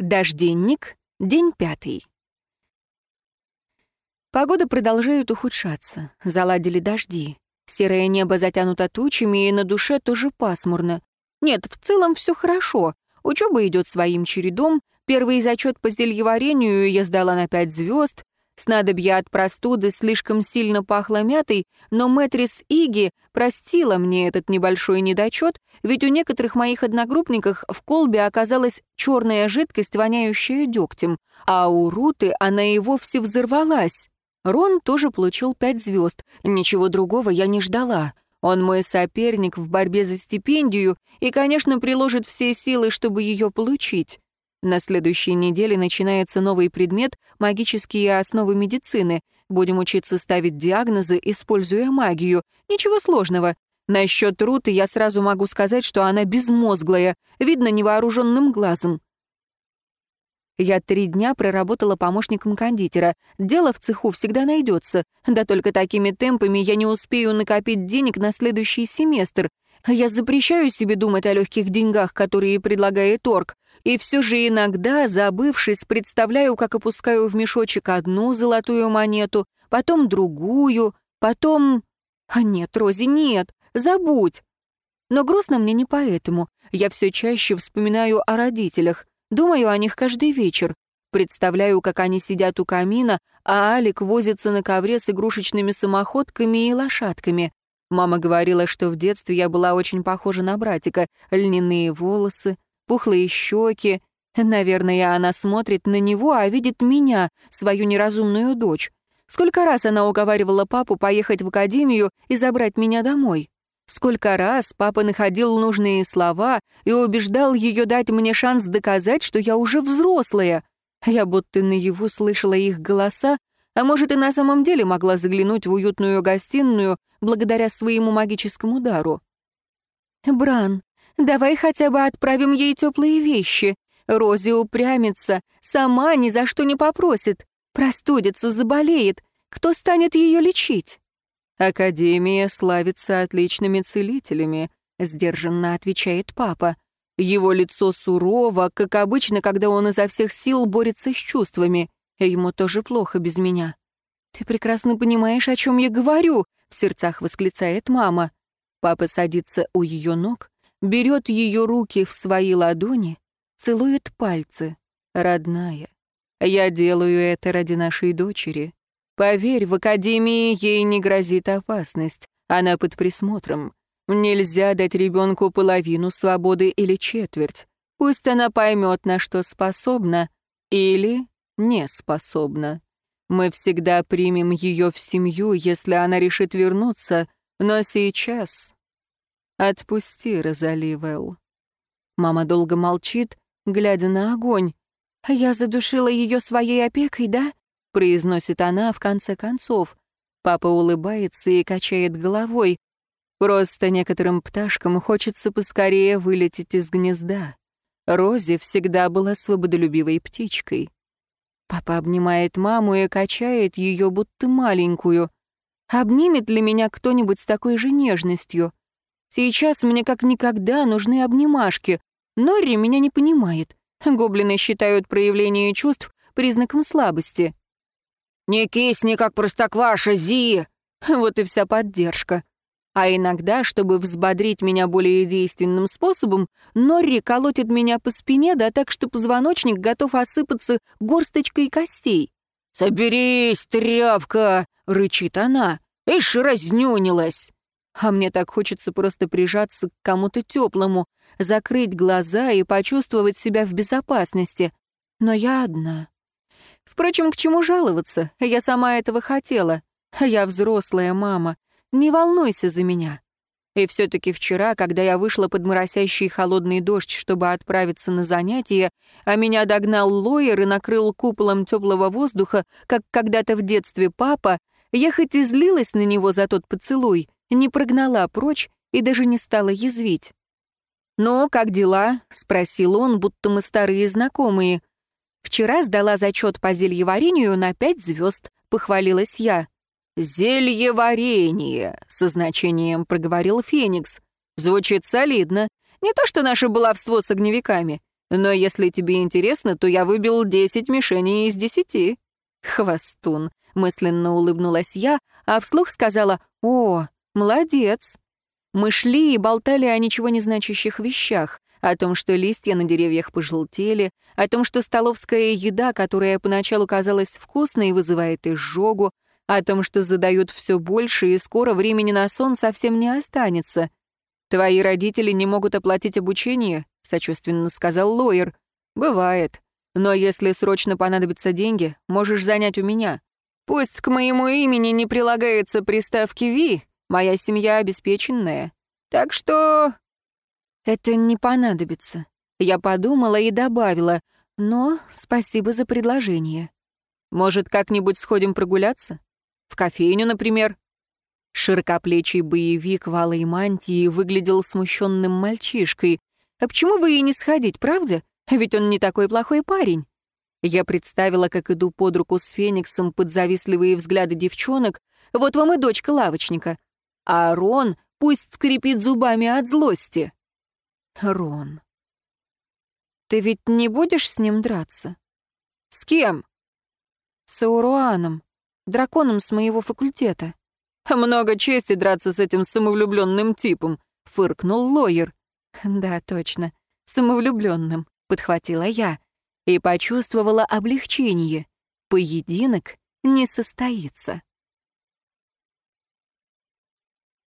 Дожденник, день пятый. Погода продолжает ухудшаться. Заладили дожди. Серое небо затянуто тучами, и на душе тоже пасмурно. Нет, в целом все хорошо. Учеба идет своим чередом. Первый зачет по зельеварению я сдала на пять звезд. Снадобье от простуды слишком сильно пахло мятой, но мэтрис Иги простила мне этот небольшой недочет, ведь у некоторых моих одногруппников в колбе оказалась черная жидкость, воняющая дегтем, а у Руты она и вовсе взорвалась. Рон тоже получил пять звезд, ничего другого я не ждала. Он мой соперник в борьбе за стипендию и, конечно, приложит все силы, чтобы ее получить. На следующей неделе начинается новый предмет «Магические основы медицины». Будем учиться ставить диагнозы, используя магию. Ничего сложного. Насчет Руты я сразу могу сказать, что она безмозглая, видно невооруженным глазом. Я три дня проработала помощником кондитера. Дело в цеху всегда найдется. Да только такими темпами я не успею накопить денег на следующий семестр. Я запрещаю себе думать о легких деньгах, которые предлагает торг. И все же иногда, забывшись, представляю, как опускаю в мешочек одну золотую монету, потом другую, потом... А нет, Рози, нет, забудь. Но грустно мне не поэтому. Я все чаще вспоминаю о родителях, думаю о них каждый вечер. Представляю, как они сидят у камина, а Алик возится на ковре с игрушечными самоходками и лошадками. Мама говорила, что в детстве я была очень похожа на братика. Льняные волосы, пухлые щеки. Наверное, она смотрит на него, а видит меня, свою неразумную дочь. Сколько раз она уговаривала папу поехать в академию и забрать меня домой? Сколько раз папа находил нужные слова и убеждал ее дать мне шанс доказать, что я уже взрослая. Я будто наяву слышала их голоса, а может и на самом деле могла заглянуть в уютную гостиную благодаря своему магическому дару. «Бран, Давай хотя бы отправим ей теплые вещи. Рози упрямится, сама ни за что не попросит. Простудится, заболеет. Кто станет ее лечить? Академия славится отличными целителями, сдержанно отвечает папа. Его лицо сурово, как обычно, когда он изо всех сил борется с чувствами. Ему тоже плохо без меня. «Ты прекрасно понимаешь, о чем я говорю», — в сердцах восклицает мама. Папа садится у ее ног, берет ее руки в свои ладони, целует пальцы. Родная, я делаю это ради нашей дочери. Поверь, в академии ей не грозит опасность. Она под присмотром. Нельзя дать ребенку половину свободы или четверть. Пусть она поймет, на что способна или не способна. Мы всегда примем ее в семью, если она решит вернуться, но сейчас «Отпусти, Розали Вэл». Мама долго молчит, глядя на огонь. «Я задушила ее своей опекой, да?» — произносит она в конце концов. Папа улыбается и качает головой. Просто некоторым пташкам хочется поскорее вылететь из гнезда. Рози всегда была свободолюбивой птичкой. Папа обнимает маму и качает ее, будто маленькую. Обнимет ли меня кто-нибудь с такой же нежностью? Сейчас мне как никогда нужны обнимашки. Норри меня не понимает. Гоблины считают проявление чувств признаком слабости. «Не кисни, как простокваша, Зи!» Вот и вся поддержка. А иногда, чтобы взбодрить меня более действенным способом, Норри колотит меня по спине, да так, что позвоночник готов осыпаться горсточкой костей. «Соберись, тряпка!» — рычит она. «Ишь, разнюнилась!» А мне так хочется просто прижаться к кому-то теплому, закрыть глаза и почувствовать себя в безопасности. Но я одна. Впрочем, к чему жаловаться? Я сама этого хотела. Я взрослая мама. Не волнуйся за меня. И все-таки вчера, когда я вышла под моросящий холодный дождь, чтобы отправиться на занятия, а меня догнал лоер и накрыл куполом теплого воздуха, как когда-то в детстве папа, я хоть и злилась на него за тот поцелуй, не прогнала прочь и даже не стала язвить. «Ну, как дела?» — спросил он, будто мы старые знакомые. «Вчера сдала зачет по зельеварению на пять звезд», — похвалилась я. «Зельеварение», — со значением проговорил Феникс. «Звучит солидно. Не то что наше баловство с огневиками. Но если тебе интересно, то я выбил десять мишеней из десяти». «Хвостун», — мысленно улыбнулась я, а вслух сказала «О, молодец». Мы шли и болтали о ничего не значащих вещах, о том, что листья на деревьях пожелтели, о том, что столовская еда, которая поначалу казалась вкусной, вызывает изжогу, о том, что задают все больше, и скоро времени на сон совсем не останется. «Твои родители не могут оплатить обучение?» — сочувственно сказал Лоер. «Бывает. Но если срочно понадобятся деньги, можешь занять у меня. Пусть к моему имени не прилагается приставки «Ви», моя семья обеспеченная. Так что...» «Это не понадобится». Я подумала и добавила, но спасибо за предложение. «Может, как-нибудь сходим прогуляться? В кофейню, например?» Широкоплечий боевик в алой мантии выглядел смущенным мальчишкой. А почему бы и не сходить, правда? Ведь он не такой плохой парень. Я представила, как иду под руку с Фениксом под завистливые взгляды девчонок. Вот вам и дочка лавочника. А Рон пусть скрипит зубами от злости. Рон. Ты ведь не будешь с ним драться? С кем? С Ауруаном, драконом с моего факультета. «Много чести драться с этим самовлюбленным типом», — фыркнул Лойер. «Да, точно, самовлюбленным», — подхватила я и почувствовала облегчение. Поединок не состоится.